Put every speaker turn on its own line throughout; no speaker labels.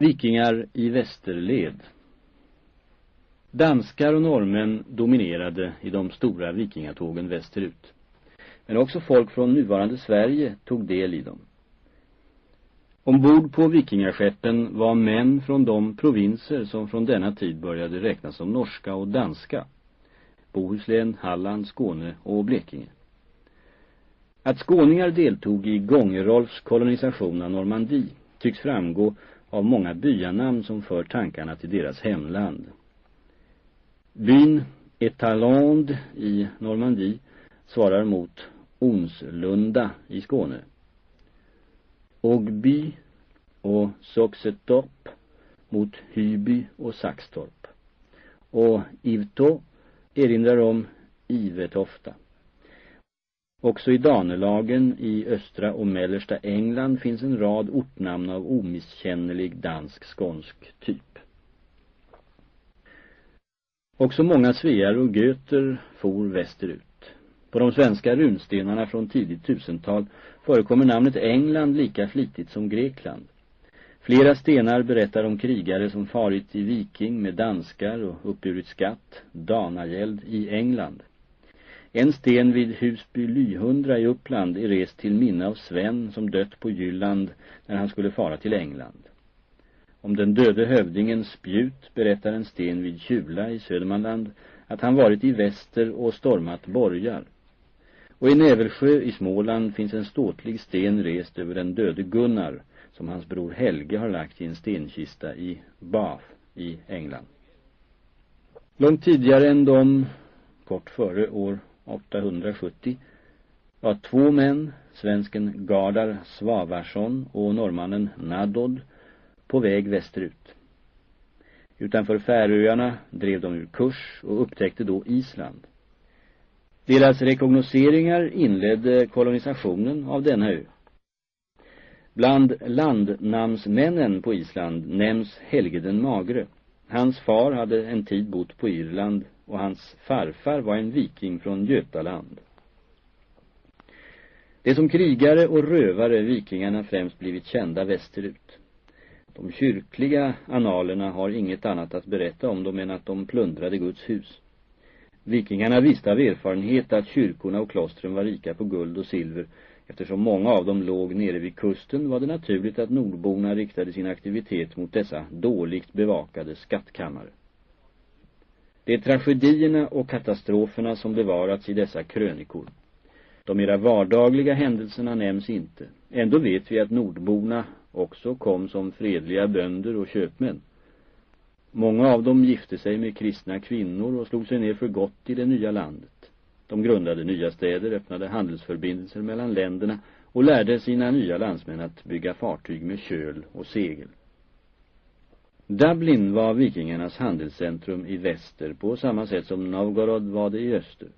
Vikingar i västerled Danskar och norrmän dominerade i de stora vikingatågen västerut. Men också folk från nuvarande Sverige tog del i dem. Ombord på vikingaskeppen var män från de provinser som från denna tid började räknas som norska och danska. Bohuslän, Halland, Skåne och Blekinge. Att skåningar deltog i Gångerolfs kolonisation av Normandie tycks framgå av många byanamn som för tankarna till deras hemland. Byn Etaland i Normandie svarar mot Onslunda i Skåne. Ogby och Soxetorp mot Hyby och Saxtorp. Och Ivto erinrar om Ivetofta. Också i Danelagen i östra och mellersta England finns en rad ortnamn av omisskännlig dansk-skånsk typ. Också många svear och göter for västerut. På de svenska runstenarna från tidigt tusental förekommer namnet England lika flitigt som Grekland. Flera stenar berättar om krigare som farit i viking med danskar och uppburit skatt, danagäld, i England. En sten vid Husby Lyhundra i Uppland är rest till minne av Sven som dött på Jylland när han skulle fara till England. Om den döde hövdingen Spjut berättar en sten vid Kjula i Södermanland att han varit i väster och stormat borgar. Och i Nävelsjö i Småland finns en ståtlig sten rest över den döde Gunnar som hans bror Helge har lagt i en stenkista i Bath i England. Långt tidigare än de, kort före år 1870 var två män, svensken Gardar Svavarsson och norrmannen Nadod, på väg västerut. Utanför Färöarna drev de ur kurs och upptäckte då Island. Deras rekognoseringar inledde kolonisationen av denna ö. Bland landnamnsmännen på Island nämns Helge den magre. Hans far hade en tid bott på Irland och hans farfar var en viking från Götaland. Det som krigare och rövare vikingarna främst blivit kända västerut. De kyrkliga analerna har inget annat att berätta om dem än att de plundrade Guds hus. Vikingarna visste av erfarenhet att kyrkorna och klostren var rika på guld och silver. Eftersom många av dem låg nere vid kusten var det naturligt att nordborna riktade sin aktivitet mot dessa dåligt bevakade skattkammare. Det är tragedierna och katastroferna som bevarats i dessa krönikor. De mera vardagliga händelserna nämns inte. Ändå vet vi att nordborna också kom som fredliga bönder och köpmän. Många av dem gifte sig med kristna kvinnor och slog sig ner för gott i det nya landet. De grundade nya städer, öppnade handelsförbindelser mellan länderna och lärde sina nya landsmän att bygga fartyg med köl och segel. Dublin var vikingarnas handelscentrum i väster på samma sätt som Novgorod var det i öster.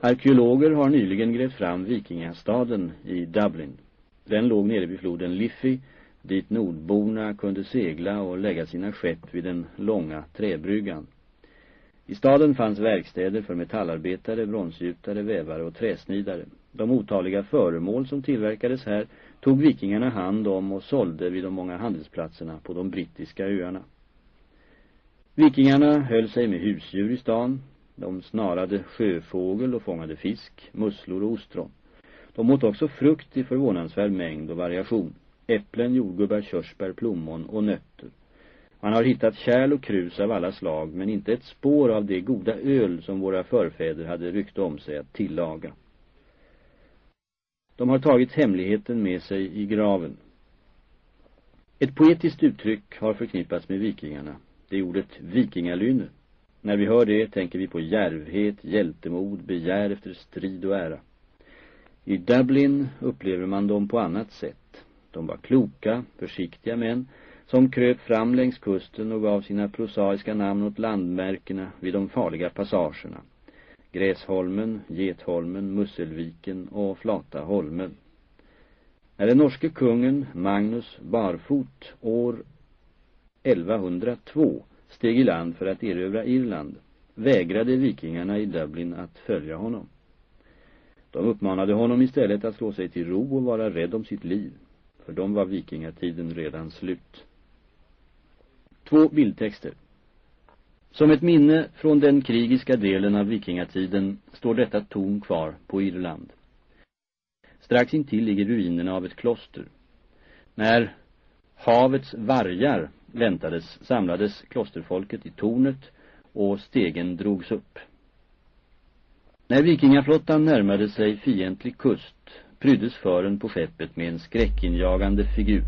Arkeologer har nyligen grävt fram vikingastaden i Dublin. Den låg nere vid floden Liffey dit nordborna kunde segla och lägga sina skepp vid den långa träbryggan. I staden fanns verkstäder för metallarbetare, bronsgjutare, vävare och träsnidare. De otaliga föremål som tillverkades här tog vikingarna hand om och sålde vid de många handelsplatserna på de brittiska öarna. Vikingarna höll sig med husdjur i stan. De snarade sjöfågel och fångade fisk, musslor och ostron. De åt också frukt i förvånansvärd mängd och variation äpplen, jordgubbar, körsbär, plommon och nötter. Man har hittat kärl och krus av alla slag men inte ett spår av det goda öl som våra förfäder hade rykte om sig att tillaga. De har tagit hemligheten med sig i graven. Ett poetiskt uttryck har förknippats med vikingarna. Det är ordet vikingalyne. När vi hör det tänker vi på järvhet, hjältemod, begär efter strid och ära. I Dublin upplever man dem på annat sätt. De var kloka, försiktiga män som kröp fram längs kusten och gav sina prosaiska namn åt landmärkena vid de farliga passagerna. Gräsholmen, Getholmen, Musselviken och Flata holmen. När den norske kungen Magnus Barfot år 1102 steg i land för att erövra Irland vägrade vikingarna i Dublin att följa honom. De uppmanade honom istället att slå sig till ro och vara rädd om sitt liv. för de var vikingatiden redan slut. Två bildtexter. Som ett minne från den krigiska delen av vikingatiden står detta torn kvar på Irland. Strax intill ligger ruinerna av ett kloster. När havets vargar väntades samlades klosterfolket i tornet och stegen drogs upp. När vikingaflottan närmade sig fientlig kust pryddes fören på skeppet med en skräckinjagande figur.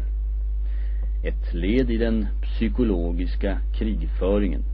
Ett led i den psykologiska krigföringen.